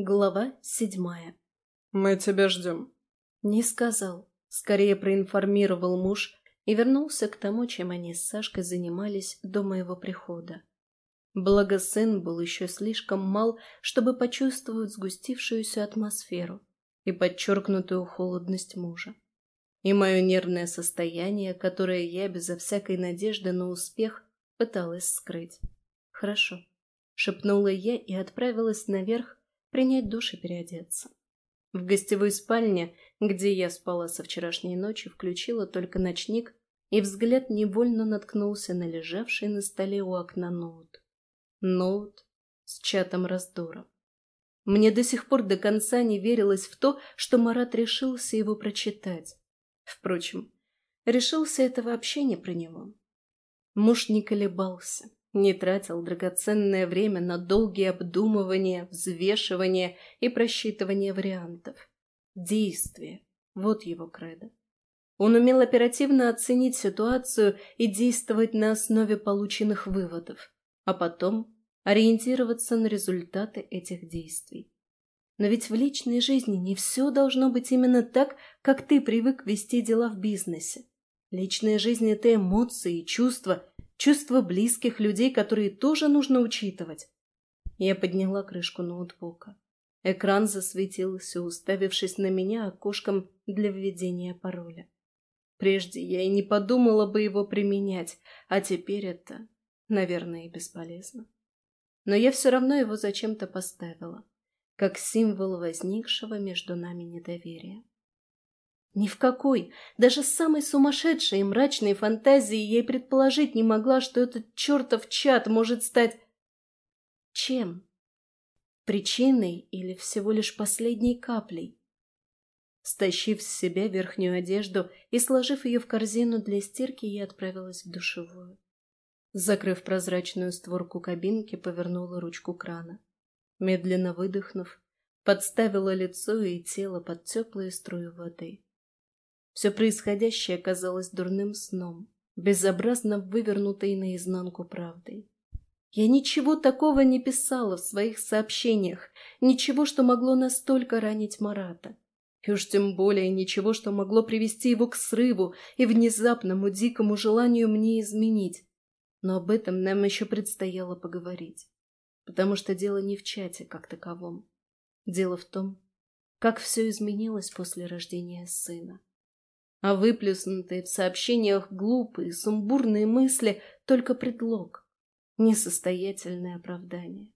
Глава седьмая. «Мы тебя ждем». Не сказал. Скорее проинформировал муж и вернулся к тому, чем они с Сашкой занимались до моего прихода. Благо сын был еще слишком мал, чтобы почувствовать сгустившуюся атмосферу и подчеркнутую холодность мужа. И мое нервное состояние, которое я безо всякой надежды на успех пыталась скрыть. «Хорошо», — шепнула я и отправилась наверх принять душ и переодеться. В гостевой спальне, где я спала со вчерашней ночи, включила только ночник, и взгляд невольно наткнулся на лежавший на столе у окна ноут. Ноут с чатом раздора. Мне до сих пор до конца не верилось в то, что Марат решился его прочитать. Впрочем, решился это вообще не про него. Муж не колебался не тратил драгоценное время на долгие обдумывания, взвешивания и просчитывания вариантов. Действие – вот его кредо. Он умел оперативно оценить ситуацию и действовать на основе полученных выводов, а потом ориентироваться на результаты этих действий. Но ведь в личной жизни не все должно быть именно так, как ты привык вести дела в бизнесе. Личная жизнь – это эмоции и чувства, чувства близких людей, которые тоже нужно учитывать. Я подняла крышку ноутбука. Экран засветился, уставившись на меня окошком для введения пароля. Прежде я и не подумала бы его применять, а теперь это, наверное, и бесполезно. Но я все равно его зачем-то поставила, как символ возникшего между нами недоверия. Ни в какой, даже самой сумасшедшей и мрачной фантазии ей предположить не могла, что этот чертов чат может стать... Чем? Причиной или всего лишь последней каплей? Стащив с себя верхнюю одежду и сложив ее в корзину для стирки, я отправилась в душевую. Закрыв прозрачную створку кабинки, повернула ручку крана. Медленно выдохнув, подставила лицо и тело под теплые струи воды. Все происходящее казалось дурным сном, безобразно вывернутой наизнанку правдой. Я ничего такого не писала в своих сообщениях, ничего, что могло настолько ранить Марата. И уж тем более ничего, что могло привести его к срыву и внезапному дикому желанию мне изменить. Но об этом нам еще предстояло поговорить. Потому что дело не в чате как таковом. Дело в том, как все изменилось после рождения сына а выплюснутые в сообщениях глупые, сумбурные мысли — только предлог, несостоятельное оправдание.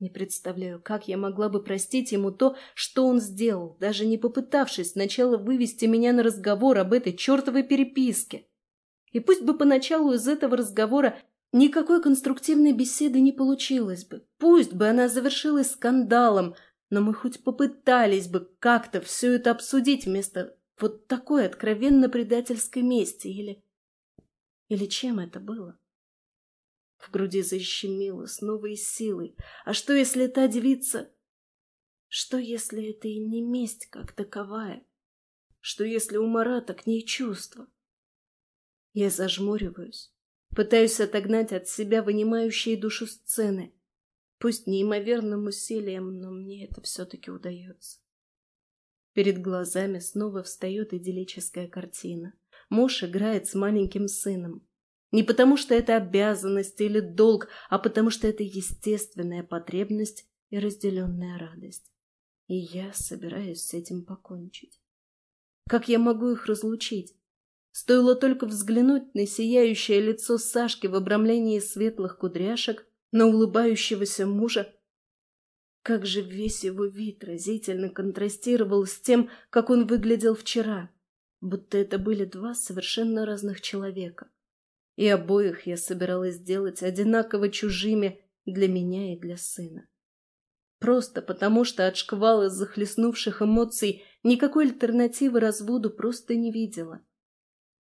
Не представляю, как я могла бы простить ему то, что он сделал, даже не попытавшись сначала вывести меня на разговор об этой чертовой переписке. И пусть бы поначалу из этого разговора никакой конструктивной беседы не получилось бы, пусть бы она завершилась скандалом, но мы хоть попытались бы как-то все это обсудить вместо вот такой откровенно предательской мести или... Или чем это было? В груди защемило с новой силой. А что, если та девица... Что, если это и не месть как таковая? Что, если у Марата к ней чувства? Я зажмуриваюсь, пытаюсь отогнать от себя вынимающие душу сцены. Пусть неимоверным усилием, но мне это все-таки удается. Перед глазами снова встает идиллическая картина. Муж играет с маленьким сыном. Не потому, что это обязанность или долг, а потому, что это естественная потребность и разделенная радость. И я собираюсь с этим покончить. Как я могу их разлучить? Стоило только взглянуть на сияющее лицо Сашки в обрамлении светлых кудряшек, на улыбающегося мужа, как же весь его вид разительно контрастировал с тем, как он выглядел вчера, будто это были два совершенно разных человека. И обоих я собиралась сделать одинаково чужими для меня и для сына. Просто потому, что от шквала захлестнувших эмоций никакой альтернативы разводу просто не видела.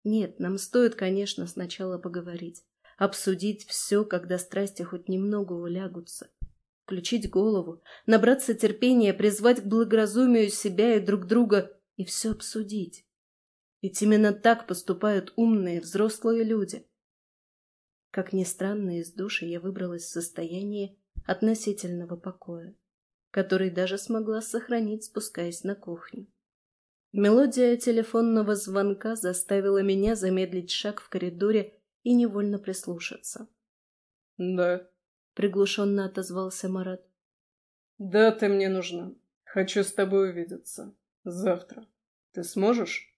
Нет, нам стоит, конечно, сначала поговорить, обсудить все, когда страсти хоть немного улягутся включить голову, набраться терпения, призвать к благоразумию себя и друг друга и все обсудить. Ведь именно так поступают умные взрослые люди. Как ни странно, из души я выбралась в состояние относительного покоя. который даже смогла сохранить, спускаясь на кухню. Мелодия телефонного звонка заставила меня замедлить шаг в коридоре и невольно прислушаться. «Да», — приглушенно отозвался Марат. «Да, ты мне нужна. Хочу с тобой увидеться. Завтра. Ты сможешь?»